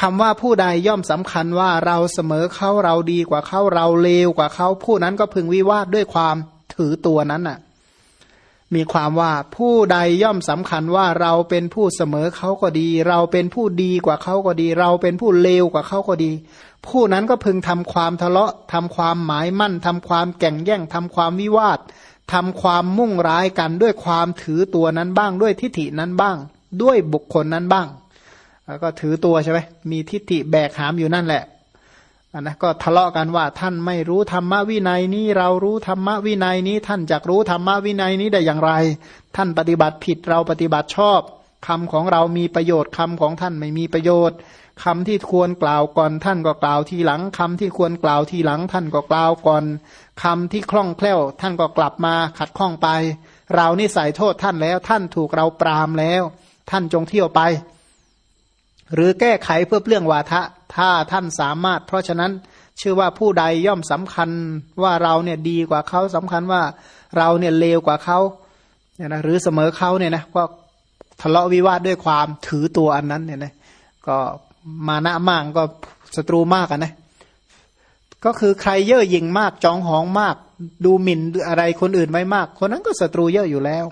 คำว่าผู้ใดย่อมสำคัญว่าเราเสมอเขาเราดีกว่าเขาเราเลวกว่าเขาผู้นั้นก็พึงวิวาทด้วยความถือตัวนั้นน่ะ มีความว่าผู้ใดย่อมสำคัญว่าเราเป็นผู้เสมอเขาก็ดี เราเป็นผู้ดีกว่าเขาก็ดี เราเป็นผู้เลวกว่าเขาก็ดี ผู้นั้นก็พึงทำความทะเลาะทำความหมายมั่นทำความแก่งแย่งทำความวิวาททำความมุ่งร้ายกันด้วยความถือตัวนั้นบ้างด้วยทิฐินั้นบ้าง ด้วยบุคคลนั้นบ้าง แล้วก็ถือตัวใช่ไหมมีทิฏฐิแบกหามอยู่นั่นแหละอันนะก็ทะเลาะกันว่าท่านไม่รู้ธรรมวินัยนี้เรารู้ธรรมวินัยนี้ ท่านจะรู้ธรรมวินัยนี้ได้อย่างไร ท่านปฏิบัติผิดเราปฏิบัติชอบคำของเรามีประโยชน์คำของท่านไม่มีประโยชน์คำที่ควรกล่าวก่อนท่านก็กล่าวทีหลังคำที่ควรกล่าวทีหลัง ท่านก็กล่าวก่อนคำที่คล่องแคล่ว ท่านก็กลับมาขัดข้องไป เรานี่ใส่โทษท่านแล้ว ท่านถูกเราปรามแล้ว ท่านจงเที่ยวไป หรือแก้ไขเพื่อเปลื่องวาทะ ถ้าท่านสามารถ เพราะฉะนั้นชื่อว่าผู้ใดย่อมสำคัญว่าเราเนี่ยดีกว่าเขาสำคัญว่าเราเนี่ยเลวกว่าเขาเนี่ยนะหรือเสมอเขาเนี่ยนะก็ทะเลาะวิวาทด้วยความถือตัวอันนั้นเนี่ยนะก็มานะมากก็ศัตรูมากกันนะก็คือใครเย่อหยิ่งมากจองหองมาก ดูหมิ่นอะไรคนอื่นไว้มาก คนนั้นก็ศัตรูเยอะอยู่แล้ว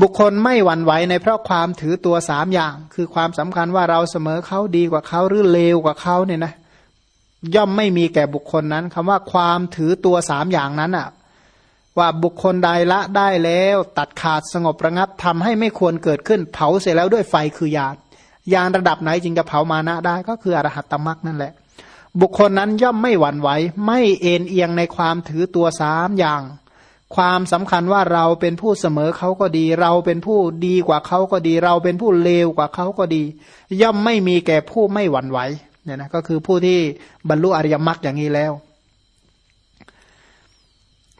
บุคคลไม่หวั่นไหวในเพราะความถือตัวสามอย่าง คือความสำคัญว่าเราเสมอเขาดีกว่าเขาหรือเลวกว่าเขาเนี่ยนะย่อมไม่มีแก่บุคคลนั้นคำว่าความถือตัวสามอย่างนั้นอะว่าบุคคลใดละได้แล้ว ตัดขาดสงบระงับทำให้ไม่ควรเกิดขึ้น เผาเสร็จแล้วด้วยไฟคือยานยานระดับไหนจึงจะเผามานะได้ก็คืออรหัตตมรักนั่นแหละ บุคคลนั้นย่อมไม่หวั่นไหวไม่เอ็นเอียงในความถือตัวสามอย่าง ความสำคัญว่าเราเป็นผู้เสมอเขาก็ดี เราเป็นผู้ดีกว่าเขาก็ดี เราเป็นผู้เลวกว่าเขาก็ดี ย่อมไม่มีแก่ผู้ไม่หวั่นไหวเนี่ยนะก็คือผู้ที่บรรลุอริยมรรคอย่างนี้แล้ว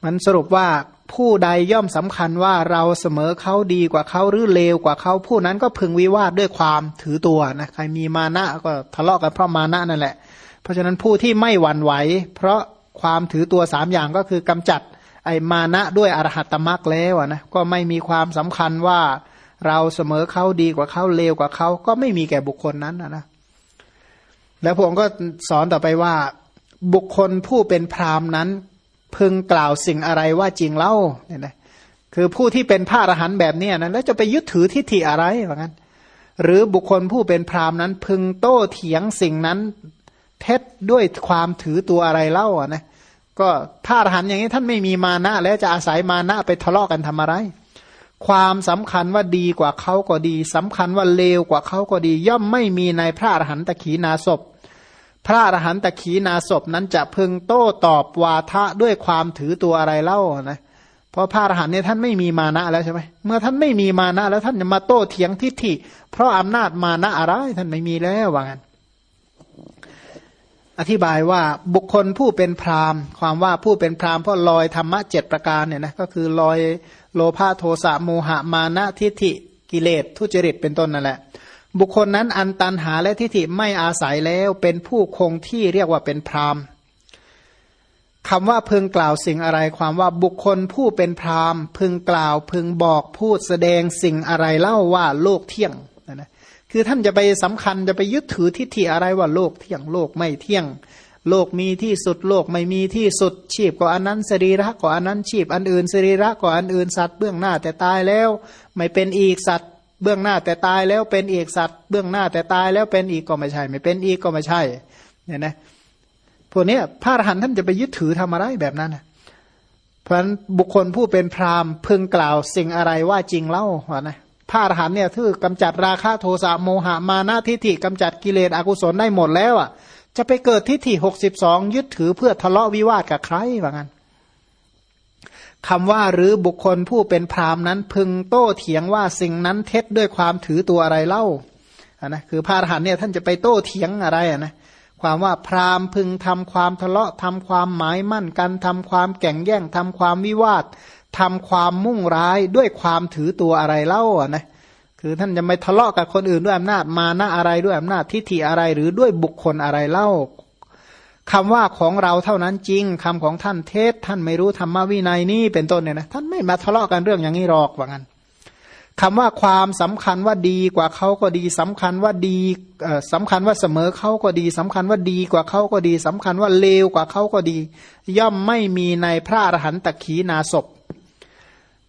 มันสรุปว่าผู้ใดย่อมสำคัญว่าเราเสมอเขาดีกว่าเขาหรือเลวกว่าเขาผู้นั้นก็พึงวิวาทด้วยความถือตัวนะใครมีมานะก็ทะเลาะกันเพราะมานะนั่นแหละ เพราะฉะนั้นผู้ที่ไม่หวั่นไหว เพราะความถือตัวสามอย่างก็คือกำจัด ไอมานะด้วยอรหัตมรักแล้วนะก็ไม่มีความสำคัญว่าเราเสมอเขาดีกว่าเขาเลวกว่าเขาก็ไม่มีแก่บุคคลนั้นนะแล้วผมก็สอนต่อไปว่า บุคคลผู้เป็นพรามนั้น พึงกล่าวสิ่งอะไรว่าจริงเล่าเนี่ยนะคือผู้ที่เป็นพระอรหันต์แบบนี้นะแล้วจะไปยึดถือทิฏฐิอะไรว่างั้น หรือบุคคลผู้เป็นพรามนั้น พึงโต้เถียงสิ่งนั้น เท็จด้วยความถือตัวอะไรเล่าอะนะ ก็ถ้าอรหันอย่างนี้ท่านไม่มีมานะแล้วจะอาศัยมานะไปทะเลาะกันทำอะไร ความสำคัญว่าดีกว่าเขาก็ดีสำคัญว่าเลวกว่าเขาก็ดี ย่อมไม่มีในพระอรหันตขีนาศพพระอรหันตขีนาศพนั้นจะพึงโต้ตอบวาทะด้วยความถือตัวอะไรเล่านะเพราะพระอรหันต์เนี่ยท่านไม่มีมานะแล้วใช่ไหมเมื่อท่านไม่มีมานะแล้วท่านจะมาโต้เถียงทิฏฐิ เพราะอำนาจมานะอะไรท่านไม่มีแล้วว่างั้น อธิบายว่าบุคคลผู้เป็นพราหมณ์ ความว่าผู้เป็นพราหมณ์เพราะลอยธรรมะเจ็ดประการเนี่ยนะก็คือลอยโลภะโทสะโมหะมานะทิฏฐิกิเลสทุจริตเป็นต้นนั่นแหละ บุคคลนั้นอันตันหาและทิฏฐิไม่อาศัยแล้วเป็นผู้คงที่เรียกว่าเป็นพราหมณ์คำว่าพึงกล่าวสิ่งอะไร ความว่าบุคคลผู้เป็นพราหมณ์ พึงกล่าวพึงบอกพูดแสดงสิ่งอะไรเล่าว่าโลกเที่ยง คือท่านจะไปสำคัญจะไปยึดถือทิฏฐิอะไรว่าโลกเที่ยงโลกไม่เที่ยง โลกมีที่สุดโลกไม่มีที่สุดชีพก็อันนั้นสรีระก็อันนั้นชีพอันอื่นสรีระก็อันอื่นสัตว์เบื้องหน้าแต่ตายแล้ว ไม่เป็นอีกสัตว์เบื้องหน้าแต่ตายแล้วเป็นอีกสัตว์เบื้องหน้าแต่ตายแล้วเป็นอีกก็ไม่ใช่ ไม่เป็นอีกก็ไม่ใช่เนี่ยนะพวกนี้พระอรหันต์ท่านจะไปยึดถือทำอะไรแบบนั้นนะเพราะฉะนั้นบุคคลผู้เป็นพราหมณ์พึงกล่าวสิ่งอะไรว่าจริงเล่านะ พระอรหันเนี่ยคือกำจัดราคะโทสะโมหะมานะทิฏฐิกำจัดกิเลสอกุศลได้หมดแล้วอะ จะไปเกิดทิฏฐิหกสิบสองยึดถือเพื่อทะเลาะวิวาทกับใครว่างั้นคำว่าหรือบุคคลผู้เป็นพรามนั้น พึงโต้เถียงว่าสิ่งนั้นเท็จด้วยความถือตัวอะไรเล่าอะนะคือพระอรหันเนี่ยท่านจะไปโต้เถียงอะไรอะนะความว่าพรามพึงทำความทะเลาะทำความหมายมั่นกันทำความแก่งแย่งทำความวิวาท ทำความมุ่งร้ายด้วยความถือตัวอะไรเล่าอะนะคือท่านจะไม่ทะเลาะกับคนอื่นด้วยอำนาจมานะอะไรด้วยอำนาจทิฏฐิอะไรหรือด้วยบุคคลอะไรเล่าคำว่าของเราเท่านั้นจริงคำของท่านเทศ ท่านไม่รู้ธรรมวินัยนี่เป็นต้นเนี่ยนะท่านไม่มาทะเลาะกันเรื่องอย่างนี้หรอกว่างั้นคำว่าความสำคัญว่าดีกว่าเขาก็ดีสำคัญว่าดีสำคัญว่าเสมอเขาก็ดีสำคัญว่าดีกว่าเขาก็ดีสำคัญว่าเลวกว่าเขาก็ดี ย่อมไม่มีในพระอรหันตขีนาศพ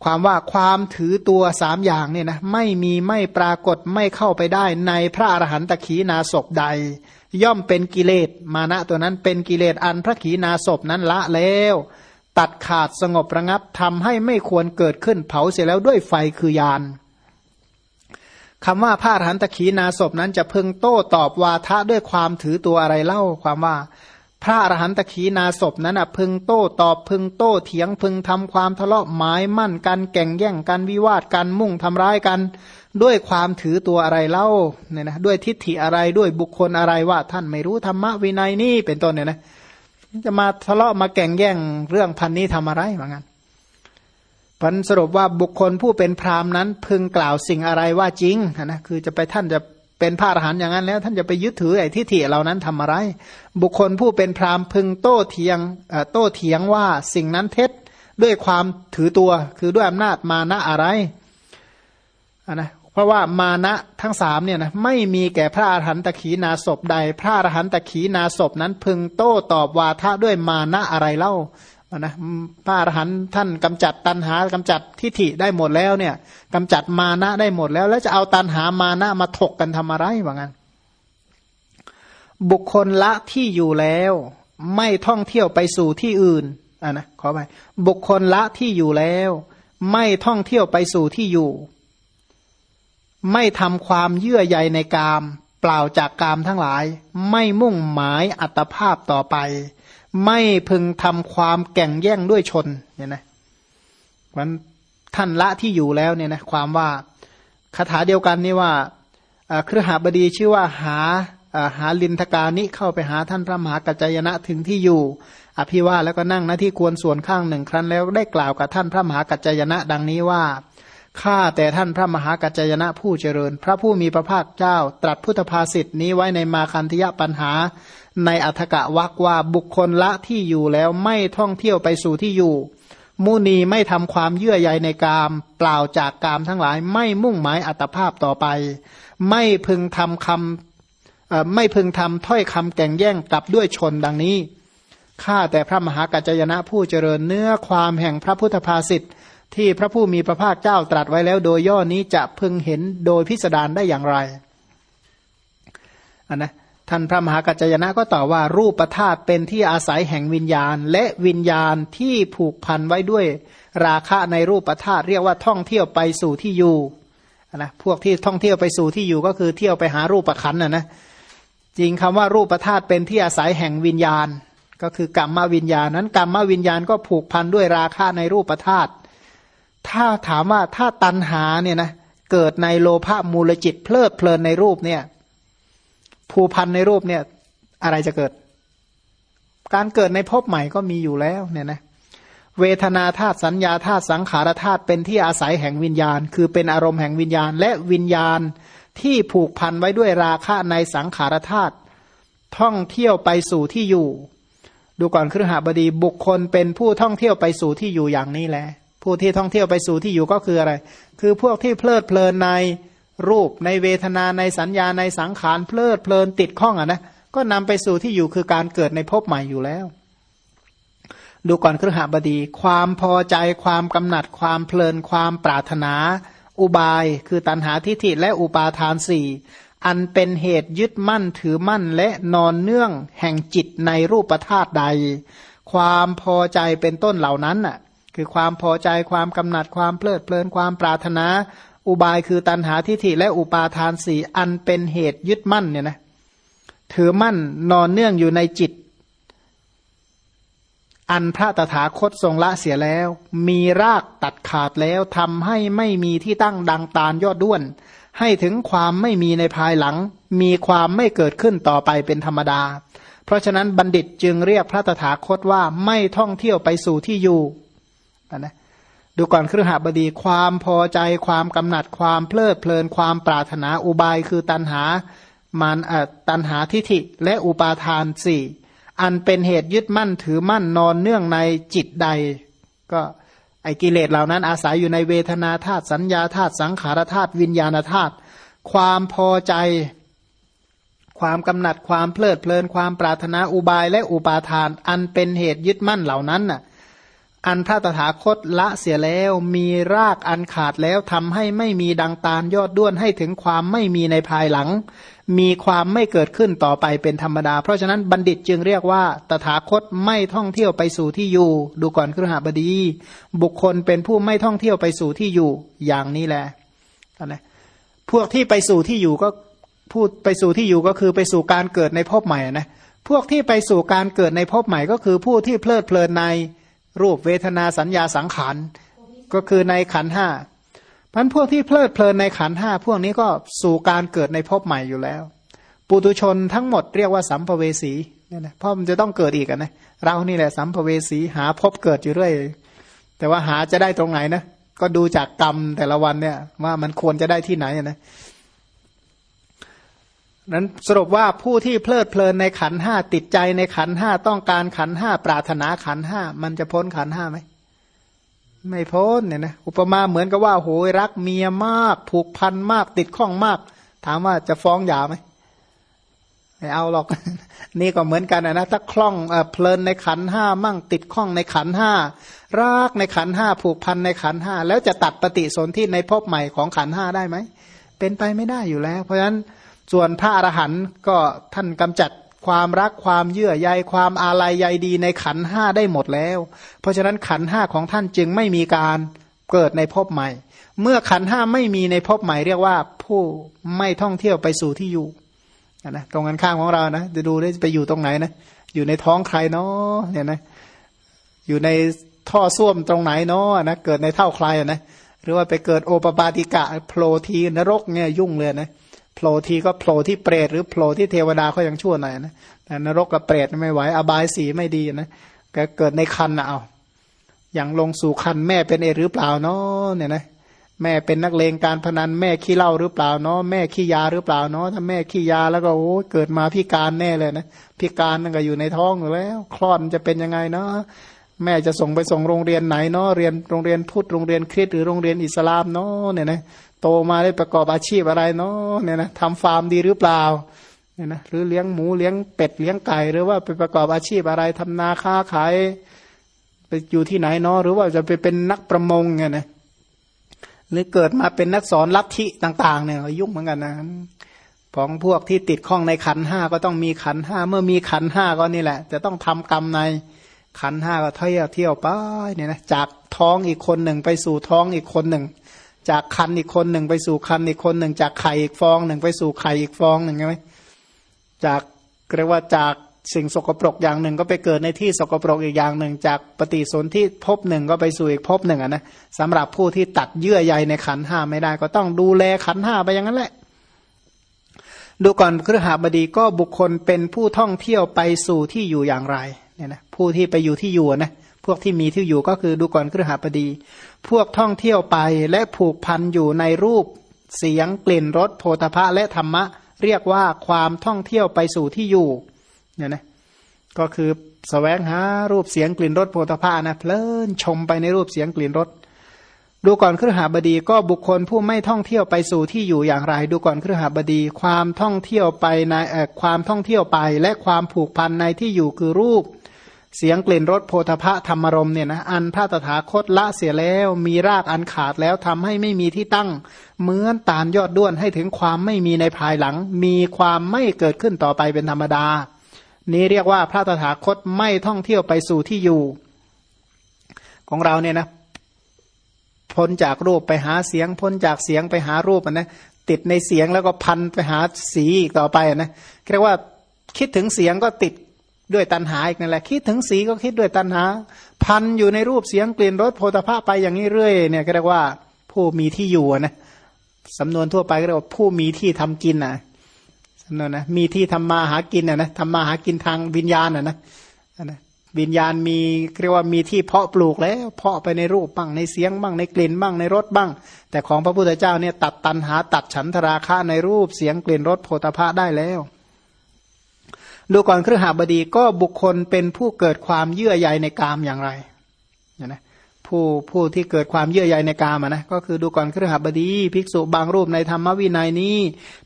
ความว่าความถือตัวสามอย่างเนี่ยนะไม่มีไม่ปรากฏไม่เข้าไปได้ในพระอรหันตขีนาศพใด ย่อมเป็นกิเลสมานะตัวนั้นเป็นกิเลสอันพระขีนาศพนั้นละแล้ว ตัดขาดสงบระงับทำให้ไม่ควรเกิดขึ้นเผาเสียแล้วด้วยไฟคือยานคำว่าพระอรหันตขีนาศพนั้นจะพึงโต้ตอบวาทะด้วยความถือตัวอะไรเล่าความว่า พระอรหันตขีนาศพนั้นอะพึงโต้ตอบพึงโต้เถียงพึงทำความทะเลาะหมายมั่นกันแก่งแย่งกันวิวาทกันมุ่งทำร้ายกัน ด้วยความถือตัวอะไรเล่าเนี่ยนะด้วยทิฏฐิอะไรด้วยบุคคลอะไรว่าท่านไม่รู้ธรรมะวินัยนี่เป็นต้นเนี่ยนะจะมาทะเลาะมาแก่งแย่งเรื่องพันนี้ทำอะไรเหมือนกันพันสรุปว่าบุคคลผู้เป็นพราหมณ์นั้นพึงกล่าวสิ่งอะไรว่าจริงนะคือจะไปท่านจะ เป็นพระอรหันต์อย่างนั้นแล้ว ท่านจะไปยึดถือไอ้ทิฏฐิเหล่านั้นทำอะไร บุคคลผู้เป็นพราหมณ์พึงโต้เทียงโต้เถียงว่าสิ่งนั้นเท็จด้วยความถือตัวคือด้วยอำนาจมานะอะไรนะเพราะว่ามานะทั้งสามเนี่ยนะไม่มีแก่พระอรหันตขีนาศพใด พระอรหันตขีนาศพนั้นพึงโต้ตอบวาทะด้วยมานะอะไรเล่า นะพระอรหันต์ท่านกำจัดตันหากำจัดทิฏฐิได้หมดแล้วเนี่ยกำจัดมานะได้หมดแล้ว แล้วจะเอาตันหามานะมาถกกันทำอะไรว่างั้น บุคคลละที่อยู่แล้ว ไม่ท่องเที่ยวไปสู่ที่อื่นอ่านะขอไปบุคคลละที่อยู่แล้ว ไม่ท่องเที่ยวไปสู่ที่อยู่ ไม่ทำความเยื่อใยในกาม เปล่าจากกามทั้งหลาย ไม่มุ่งหมายอัตภาพต่อไป ไม่พึงทำความแก่งแย่งด้วยชนเนี่ยนะมันท่านละที่อยู่แล้วเนี่ยนะความว่าคาถาเดียวกันนี่ว่าเครือหาบดีชื่อว่าหาหาลินทกานิเข้าไปหาท่านพระมหากัจจยนะถึงที่อยู่ อภิวาแล้วก็นั่งหน้าที่ควรส่วนข้างหนึ่งครั้นแล้วได้กล่าวกับท่านพระมหากัจจยนะ ดังนี้ว่าข้าแต่ท่านพระมหากัจจยนะผู้เจริญ พระผู้มีพระภาคเจ้า ตรัสพุทธภาษิตนี้ไว้ในมาคันธยปัญหา ในอัธกะวักว่าบุคคลละที่อยู่แล้วไม่ท่องเที่ยวไปสู่ที่อยู่ มุนีไม่ทำความเยื่อใยในกาม เปล่าจากกามทั้งหลายไม่มุ่งหมายอัตภาพต่อไป ไม่พึงทำคำไม่พึงทำถ้อยคำแก่งแย่งกลับด้วยชนดังนี้ข้าแต่พระมหากัจจยนะผู้เจริญเนื้อความแห่งพระพุทธภาษิตที่พระผู้มีพระภาคเจ้าตรัสไว้แล้วโดยย่อนี้จะพึงเห็นโดยพิสดารได้อย่างไรอันนะ ท่านพระมหากัจจยนะก็ตอบว่ารูปธาตุเป็นที่อาศัยแห่งวิญญาณ และวิญญาณที่ผูกพันไว้ด้วย ราคะในรูปธาตุเรียกว่าท่องเที่ยวไปสู่ที่อยู่นะพวกที่ท่องเที่ยวไปสู่ที่อยู่ก็คือเที่ยวไปหารูปขันนะนะจริงคำว่ารูปธาตุเป็นที่อาศัยแห่งวิญญาณ ก็คือกรรมวิญญาณนั้นกรรมวิญญาณก็ผูกพันด้วยราคะในรูปธาตุถ้าถามว่าถ้าตัณหาเนี่ยนะเกิดในโลภะมูลจิตเพลิดเพลินในรูปเนี่ย ผูพันในรูปเนี่ย อะไรจะเกิด การเกิดในภพใหม่ก็มีอยู่แล้ว เนี่ยนะ เวทนาธาตุสัญญาธาตุสังขารธาตุเป็นที่อาศัยแห่งวิญญาณ คือเป็นอารมณ์แห่งวิญญาณ และวิญญาณที่ผูกพันไว้ด้วยราคะในสังขารธาตุท่องเที่ยวไปสู่ที่อยู่ ดูก่อนครหบดีบุคคลเป็นผู้ท่องเที่ยวไปสู่ที่อยู่อย่างนี้แหละผู้ที่ท่องเที่ยวไปสู่ที่อยู่ก็คืออะไร คือพวกที่เพลิดเพลินใน รูปในเวทนาในสัญญาในสังขารเพลิดเพลินติดข้องอะนะก็นำไปสู่ที่อยู่คือการเกิดในภพใหม่อยู่แล้ว ดูก่อนครหบดี ความพอใจความกำหนัดความเพลินความปรารถนา อุบาย คือตัณหาทิฏฐิและอุปาทานสี่อันเป็นเหตุยึดมั่นถือมั่นและนอนเนื่องแห่งจิตในรูปธาตุใด ความพอใจเป็นต้นเหล่านั้นน่ะ คือความพอใจความกำหนัดความเพลิดเพลินความปรารถนา อุบายคือตันหาทิฏฐิและอุปาทานสี่อันเป็นเหตุยึดมั่นเนี่ยนะถือมั่นนอนเนื่องอยู่ในจิต อันพระตถาคตทรงละเสียแล้ว มีรากตัดขาดแล้วทำให้ไม่มีที่ตั้งดังตาลยอดด้วน ให้ถึงความไม่มีในภายหลัง มีความไม่เกิดขึ้นต่อไปเป็นธรรมดา เพราะฉะนั้นบัณฑิตจึงเรียกพระตถาคตว่าไม่ท่องเที่ยวไปสู่ที่อยู่นะ ดูก่อนครือหบดีความพอใจความกำหนัดความเพลิดเพลินความปรารถนาอุบายคือตันหามันตันหาทิฐิและอุปาทานสี่อันเป็นเหตุยึดมั่นถือมั่นนอนเนื่องในจิตใด ก็ไอกิเลสเหล่านั้นอาศัยอยู่ในเวทนาธาตุสัญญาธาตุสังขารธาตุวิญญาณธาตุความพอใจ ความกำหนัดความเพลิดเพลินความปรารถนาอุบายและอุปาทาน อันเป็นเหตุยึดมั่นเหล่านั้นน่ะ อันพระตถาคตละเสียแล้วมีรากอันขาดแล้วทำให้ไม่มีดังตาลยอดด้วนให้ถึงความไม่มีในภายหลัง มีความไม่เกิดขึ้นต่อไปเป็นธรรมดา เพราะฉะนั้นบัณฑิตจึงเรียกว่า ตถาคตไม่ท่องเที่ยวไปสู่ที่อยู่ ดูก่อนครหบดี บุคคลเป็นผู้ไม่ท่องเที่ยวไปสู่ที่อยู่อย่างนี้แหละนะพวกที่ไปสู่ที่อยู่ก็พูดไปสู่ที่อยู่ก็คือไปสู่การเกิดในภพใหม่นะพวกที่ไปสู่การเกิดในภพใหม่ก็คือผู้ที่เพลิดเพลินใน รูปเวทนาสัญญาสังขารก็คือในขันห้าพันพวกที่เพลิดเพลินในขันห้าพวกนี้ก็สู่การเกิดในภพใหม่อยู่แล้ว ปุตุชนทั้งหมดเรียกว่าสัมภเวสีเนี่ยนะเพราะมันจะต้องเกิดอีกนะเรานี่แหละสัมภเวสีหาพบเกิดอยู่เรื่อยแต่ว่าหาจะได้ตรงไหนนะก็ดูจากกรรมแต่ละวันเนี่ยว่ามันควรจะได้ที่ไหนนะ นั้นสรุปว่าผู้ที่เพลิดเพลินในขันห้าติดใจในขันห้าต้องการขันห้าปรารถนาขันห้ามันจะพ้นขันห้าไหมไม่พ้นเนี่ยนะอุปมาเหมือนกับว่าโหยรักเมียมาก ผูกพันมาก ติดข้องมาก ถามว่าจะฟ้องหย่าไหมไม่เอาหรอก นี่ก็เหมือนกันนะถ้าคล่องเพลินในขันห้ามั่งติดข้องในขันห้ารากในขันห้าผูกพันในขันห้าแล้วจะตัดปฏิสนธิในภพใหม่ของขันห้าได้ไหมเป็นไปไม่ได้อยู่แล้ว เพราะฉะนั้น ส่วนพระอรหันต์ก็ท่านกำจัดความรักความเยื่อใยความอาลัยใยดีในขันห้าได้หมดแล้ว เพราะฉะนั้นขันห้าของท่านจึงไม่มีการเกิดในภพใหม่ เมื่อขันห้าไม่มีในภพใหม่เรียกว่าผู้ไม่ท่องเที่ยวไปสู่ที่อยู่นะตรงกันข้ามของเรานะจะดูได้ไปอยู่ตรงไหนนะอยู่ในท้องใครเนาะเนี่ยนะอยู่ในท่อส้วมตรงไหนเนาะนะเกิดในเท่าใครนะหรือว่าไปเกิดโอปปาติกะโผล่ทีนรกเนี่ยยุ่งเลยนะ โผล่ทีก็โผล่ที่เปรตหรือโผล่ที่เทวดาเขายังชั่วหน่อยนะแต่นรกกับเปรตไม่ไหวอบายสีไม่ดีนะก็เกิดในคันนะเอาอย่างลงสู่คันแม่เป็นเอหรือเปล่าเนาะเนี่ยนะแม่เป็นนักเลงการพนันแม่ขี้เหล้าหรือเปล่าเนาะแม่ขี้ยาหรือเปล่าเนาะถ้าแม่ขี้ยาแล้วก็โอ้เกิดมาพิการแน่เลยนะพิการนั่นก็อยู่ในท้องอยู่แล้ว คลอดจะเป็นยังไงเนาะแม่จะส่งไปส่งโรงเรียนไหนเนาะเรียนโรงเรียนพุทธโรงเรียนคริสต์หรือโรงเรียนอิสลามเนาะเนี่ยนะ โตมาได้ประกอบอาชีพอะไรเนาะเนี่ยนะทำฟาร์มดีหรือเปล่าเนี่ยนะหรือเลี้ยงหมูเลี้ยงเป็ดเลี้ยงไก่หรือว่าไปประกอบอาชีพอะไรทำนาค้าขายไปอยู่ที่ไหนเนาะหรือว่าจะไปเป็นนักประมงไงนะหรือเกิดมาเป็นนักสอนลัทธิต่าง ๆ เนี่ยยุ่งเหมือนกันนะของพวกที่ติดข้องในขันห้าก็ต้องมีขันห้าเมื่อมีขันห้าก็นี่แหละ จะต้องทำกรรมในขันห้าก็เที่ยวเที่ยวไปเนี่ยนะจากท้องอีกคนหนึ่งไปสู่ท้องอีกคนหนึ่ง จากคันอีกคนหนึ่งไปสู่คันอีกคนหนึ่งจากไข่อีกฟองหนึ่งไปสู่ไข่อีกฟองหนึ่งใช่ไหมจากเรียกว่าจากสิ่งสกปรกอย่างหนึ่งก็ไปเกิดในที่สกปรกอีกอย่างหนึ่ง จากปฏิสนธิภพหนึ่งก็ไปสู่อีกภพหนึ่งอะนะสำหรับผู้ที่ตัดเยื่อใยในขันห้าไม่ได้ ก็ต้องดูแลขันห้าไปอย่างนั้นแหละ ดูก่อนครหาบดีก็บุคคลเป็นผู้ท่องเที่ยวไปสู่ที่อยู่อย่างไรเนี่ยนะผู้ที่ไปอยู่ที่อยู่นะ พวกที่มีที่อยู่ก็คือดูก่อนครหาบดี พวกท่องเที่ยวไปและผูกพันอยู่ในรูปเสียงกลิ่นรสโพธพะและธรรมะ เรียกว่าความท่องเที่ยวไปสู่ที่อยู่เนี่ยนะก็คือสแสวงหารูปเสียงกลิ่นรสโพธพะนะเพลินชมไปในรูปเสียงกลิ่นรสดูก่อนครหาบดีก็บุคคลผู้ไม่ท่องเที่ยวไปสู่ที่อยู่อย่างไร ดูก่อนครหาบดี ความท่องเที่ยวไปในความท่องเที่ยวไป และความผูกพันในที่อยู่คือรูป เสียงกลิ่นรสโพธพะธรรมรมเนี่ยนะอันพระตถาคตละเสียแล้วมีรากอันขาดแล้วทำให้ไม่มีที่ตั้ง เหมือนตาลยอดด้วนให้ถึงความไม่มีในภายหลัง มีความไม่เกิดขึ้นต่อไปเป็นธรรมดา นี้เรียกว่าพระตถาคตไม่ท่องเที่ยวไปสู่ที่อยู่ ของเราเนี่ยนะพ้นจากรูปไปหาเสียงพ้นจากเสียงไปหารูปนะติดในเสียงแล้วก็พันไปหาสีอีกต่อไปนะเรียกว่าคิดถึงเสียงก็ติด ด้วยตัณหาอีกนั่นแหละคิดถึงสีก็คิดด้วยตัณหา พันอยู่ในรูปเสียงกลิ่นรสโพธาภาไปอย่างนี้เรื่อยเนี่ยก็เรียกว่าผู้มีที่อยู่นะสำนวนทั่วไปก็เรียกว่าผู้มีที่ทำกินนะสำนวนนะมีที่ทำมาหากินนะนะทำมาหากินทางวิญญาณนะนะนะวิญญาณมีเรียกว่ามีที่เพาะปลูกแล้ว เพาะไปในรูปบ้างในเสียงบ้างในกลิ่นบ้างในรสบ้าง แต่ของพระพุทธเจ้าเนี่ยตัดตันหาตัดฉันทราคะในรูปเสียงกลิ่นรสโพธาภาได้แล้ว ดูก่อนเครือหาบดีก็บุคคลเป็นผู้เกิดความเยื่อใยในกามอย่างไรเนี่ยนะผู้ผู้ที่เกิดความเยื่อใยในกามอะนะก็คือดูก่อนเครือขับดี ภิกษุบางรูปในธรรมวินัยนี้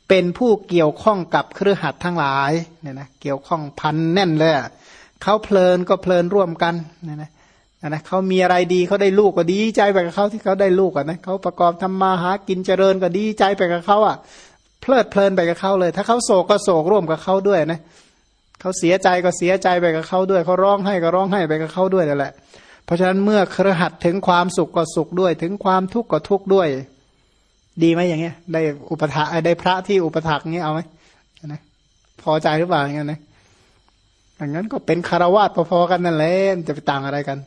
เป็นผู้เกี่ยวข้องกับเครือขัดทั้งหลายเนี่ยนะเกี่ยวข้องพันแน่นเลยเขาเพลินก็เพลินร่วมกันเนี่ยนะนะเขามีอะไรดีเขาได้ลูกก็ดีใจไปกับเขาที่เขาได้ลูกอะนะเขาประกอบทำมาหากินเจริญก็ดีใจไปกับเขาอะเพลิดเพลินไปกับเขาเลย ถ้าเขาโศกก็โศกร่วมกับเขาด้วยนะ เขาเสียใจก็เสียใจไปกับเขาด้วย เขาร้องให้ก็ร้องให้ไปกับเขาด้วยนั่นแหละ เพราะฉะนั้นเมื่อครหัดถึงความสุขก็สุขด้วย ถึงความทุกข์ก็ทุกข์ด้วย ดีไหมอย่างเงี้ย ได้อุปถาได้พระที่อุปถักงี้เอาไหมนะพอใจหรือเปล่าอย่างเงี้ยนะอย่างนั้นก็เป็นคารวาสพอๆกันนั่นแหละจะไปต่างอะไรกัน